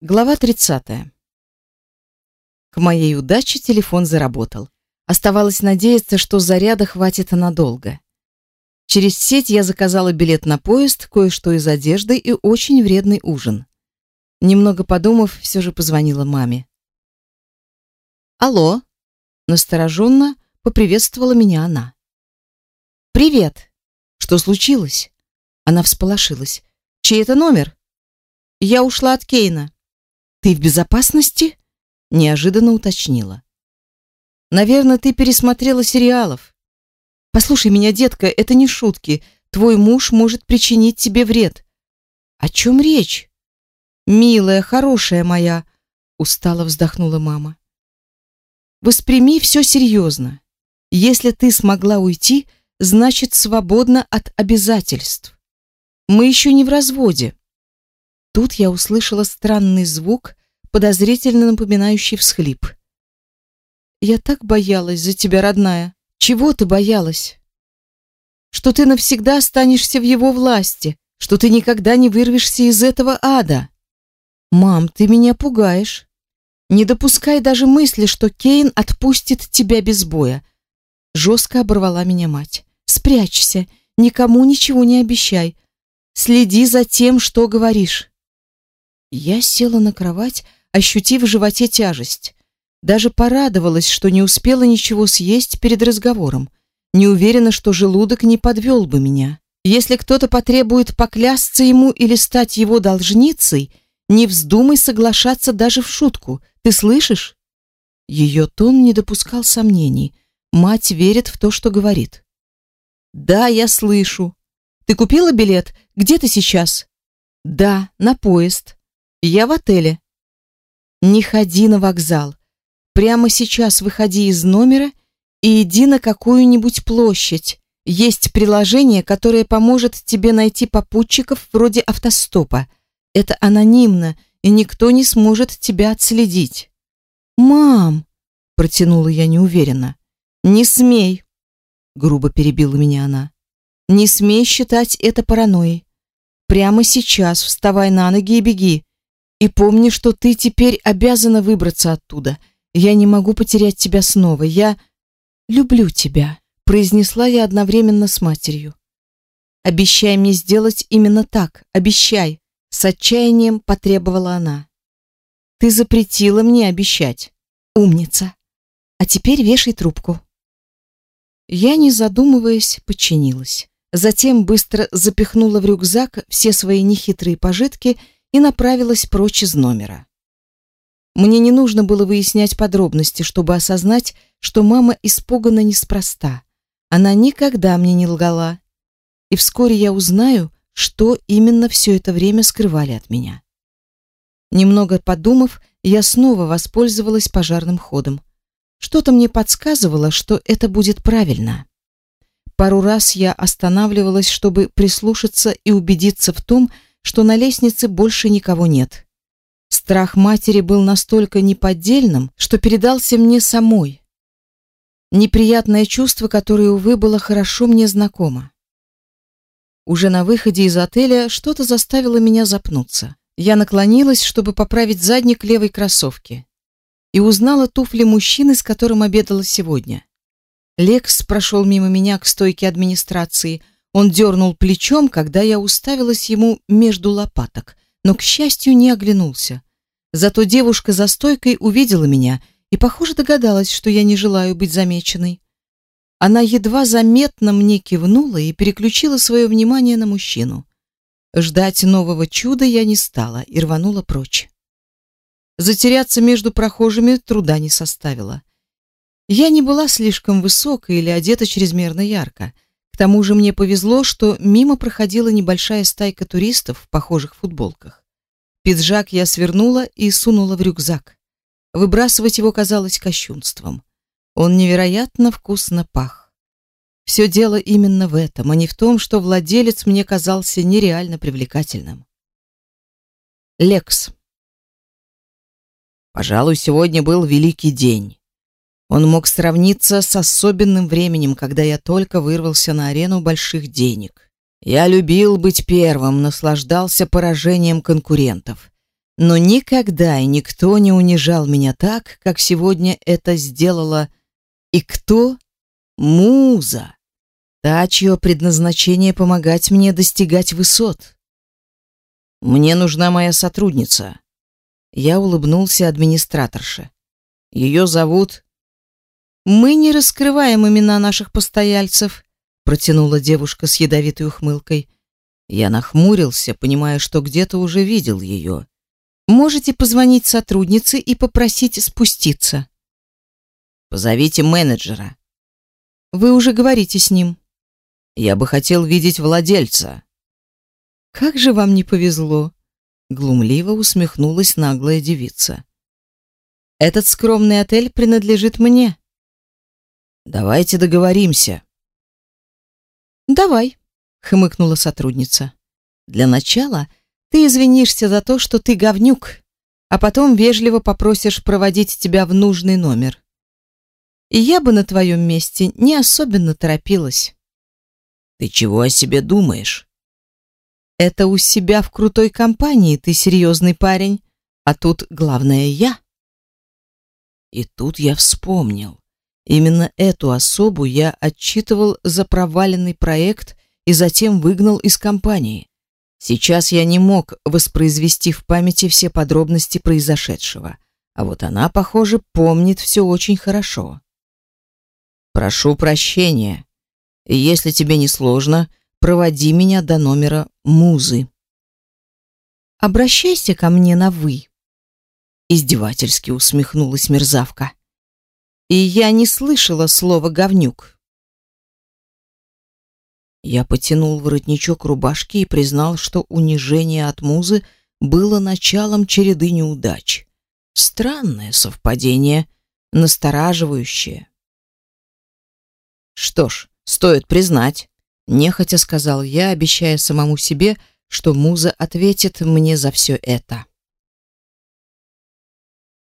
Глава 30. К моей удаче телефон заработал. Оставалось надеяться, что заряда хватит надолго. Через сеть я заказала билет на поезд, кое-что из одежды и очень вредный ужин. Немного подумав, все же позвонила маме. «Алло!» Настороженно поприветствовала меня она. «Привет!» «Что случилось?» Она всполошилась. «Чей это номер?» «Я ушла от Кейна». Ты в безопасности? неожиданно уточнила. Наверное, ты пересмотрела сериалов. Послушай меня, детка, это не шутки. Твой муж может причинить тебе вред. О чем речь? Милая, хорошая моя, устало вздохнула мама. Восприми все серьезно. Если ты смогла уйти, значит, свободна от обязательств. Мы еще не в разводе. Тут я услышала странный звук, подозрительно напоминающий всхлип. Я так боялась за тебя, родная. Чего ты боялась? Что ты навсегда останешься в его власти, что ты никогда не вырвешься из этого ада. Мам, ты меня пугаешь. Не допускай даже мысли, что Кейн отпустит тебя без боя. Жестко оборвала меня мать. Спрячься, никому ничего не обещай. Следи за тем, что говоришь. Я села на кровать, ощутив в животе тяжесть. Даже порадовалась, что не успела ничего съесть перед разговором. Не уверена, что желудок не подвел бы меня. Если кто-то потребует поклясться ему или стать его должницей, не вздумай соглашаться даже в шутку. Ты слышишь? Ее тон не допускал сомнений. Мать верит в то, что говорит. Да, я слышу. Ты купила билет? Где ты сейчас? Да, на поезд. Я в отеле. Не ходи на вокзал. Прямо сейчас выходи из номера и иди на какую-нибудь площадь. Есть приложение, которое поможет тебе найти попутчиков вроде автостопа. Это анонимно, и никто не сможет тебя отследить. Мам, протянула я неуверенно. Не смей, грубо перебила меня она. Не смей считать это паранойей. Прямо сейчас вставай на ноги и беги. И помни, что ты теперь обязана выбраться оттуда. Я не могу потерять тебя снова. Я люблю тебя, произнесла я одновременно с матерью. Обещай мне сделать именно так. Обещай, с отчаянием потребовала она. Ты запретила мне обещать. Умница. А теперь вешай трубку. Я, не задумываясь, подчинилась. Затем быстро запихнула в рюкзак все свои нехитрые пожитки и направилась прочь из номера. Мне не нужно было выяснять подробности, чтобы осознать, что мама испугана неспроста. Она никогда мне не лгала. И вскоре я узнаю, что именно все это время скрывали от меня. Немного подумав, я снова воспользовалась пожарным ходом. Что-то мне подсказывало, что это будет правильно. Пару раз я останавливалась, чтобы прислушаться и убедиться в том, что на лестнице больше никого нет. Страх матери был настолько неподдельным, что передался мне самой. Неприятное чувство, которое, увы, было хорошо мне знакомо. Уже на выходе из отеля что-то заставило меня запнуться. Я наклонилась, чтобы поправить задник левой кроссовки, и узнала туфли мужчины, с которым обедала сегодня. Лекс прошел мимо меня к стойке администрации – он дернул плечом, когда я уставилась ему между лопаток, но, к счастью, не оглянулся. Зато девушка за стойкой увидела меня и, похоже, догадалась, что я не желаю быть замеченной. Она едва заметно мне кивнула и переключила свое внимание на мужчину. Ждать нового чуда я не стала и рванула прочь. Затеряться между прохожими труда не составило. Я не была слишком высокой или одета чрезмерно ярко — к тому же мне повезло, что мимо проходила небольшая стайка туристов в похожих футболках. Пиджак я свернула и сунула в рюкзак. Выбрасывать его казалось кощунством. Он невероятно вкусно пах. Все дело именно в этом, а не в том, что владелец мне казался нереально привлекательным. Лекс. Пожалуй, сегодня был великий день. Он мог сравниться с особенным временем, когда я только вырвался на арену больших денег. Я любил быть первым, наслаждался поражением конкурентов. Но никогда и никто не унижал меня так, как сегодня это сделала и кто? Муза. Та, чье предназначение помогать мне достигать высот. Мне нужна моя сотрудница. Я улыбнулся администраторше. Ее зовут... Мы не раскрываем имена наших постояльцев, протянула девушка с ядовитой ухмылкой. Я нахмурился, понимая, что где-то уже видел ее. Можете позвонить сотруднице и попросить спуститься. Позовите менеджера. Вы уже говорите с ним. Я бы хотел видеть владельца. Как же вам не повезло, глумливо усмехнулась наглая девица. Этот скромный отель принадлежит мне. Давайте договоримся. Давай, хмыкнула сотрудница. Для начала ты извинишься за то, что ты говнюк, а потом вежливо попросишь проводить тебя в нужный номер. И я бы на твоем месте не особенно торопилась. Ты чего о себе думаешь? Это у себя в крутой компании ты серьезный парень, а тут главное я. И тут я вспомнил. Именно эту особу я отчитывал за проваленный проект и затем выгнал из компании. Сейчас я не мог воспроизвести в памяти все подробности произошедшего, а вот она, похоже, помнит все очень хорошо. Прошу прощения. Если тебе не сложно, проводи меня до номера Музы. Обращайся ко мне на вы. Издевательски усмехнулась мерзавка. И я не слышала слова говнюк. Я потянул воротничок рубашки и признал, что унижение от музы было началом череды неудач. Странное совпадение, настораживающее. Что ж, стоит признать, нехотя сказал я, обещая самому себе, что муза ответит мне за все это.